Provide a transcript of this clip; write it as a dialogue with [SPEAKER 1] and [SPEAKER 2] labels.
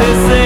[SPEAKER 1] ese